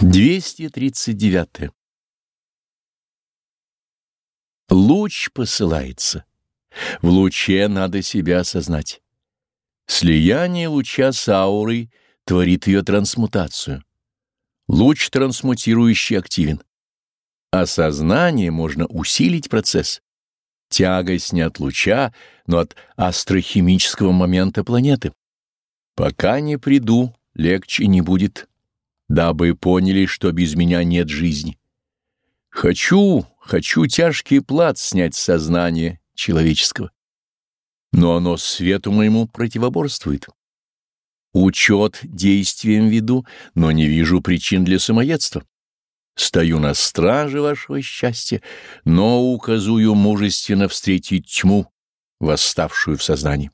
239. Луч посылается. В луче надо себя осознать. Слияние луча с аурой творит ее трансмутацию. Луч трансмутирующий активен. Осознание можно усилить процесс. Тягость не от луча, но от астрохимического момента планеты. Пока не приду, легче не будет дабы поняли, что без меня нет жизни. Хочу, хочу тяжкий плат снять с сознания человеческого. Но оно свету моему противоборствует. Учет действием веду, но не вижу причин для самоедства. Стою на страже вашего счастья, но указую мужественно встретить тьму, восставшую в сознании.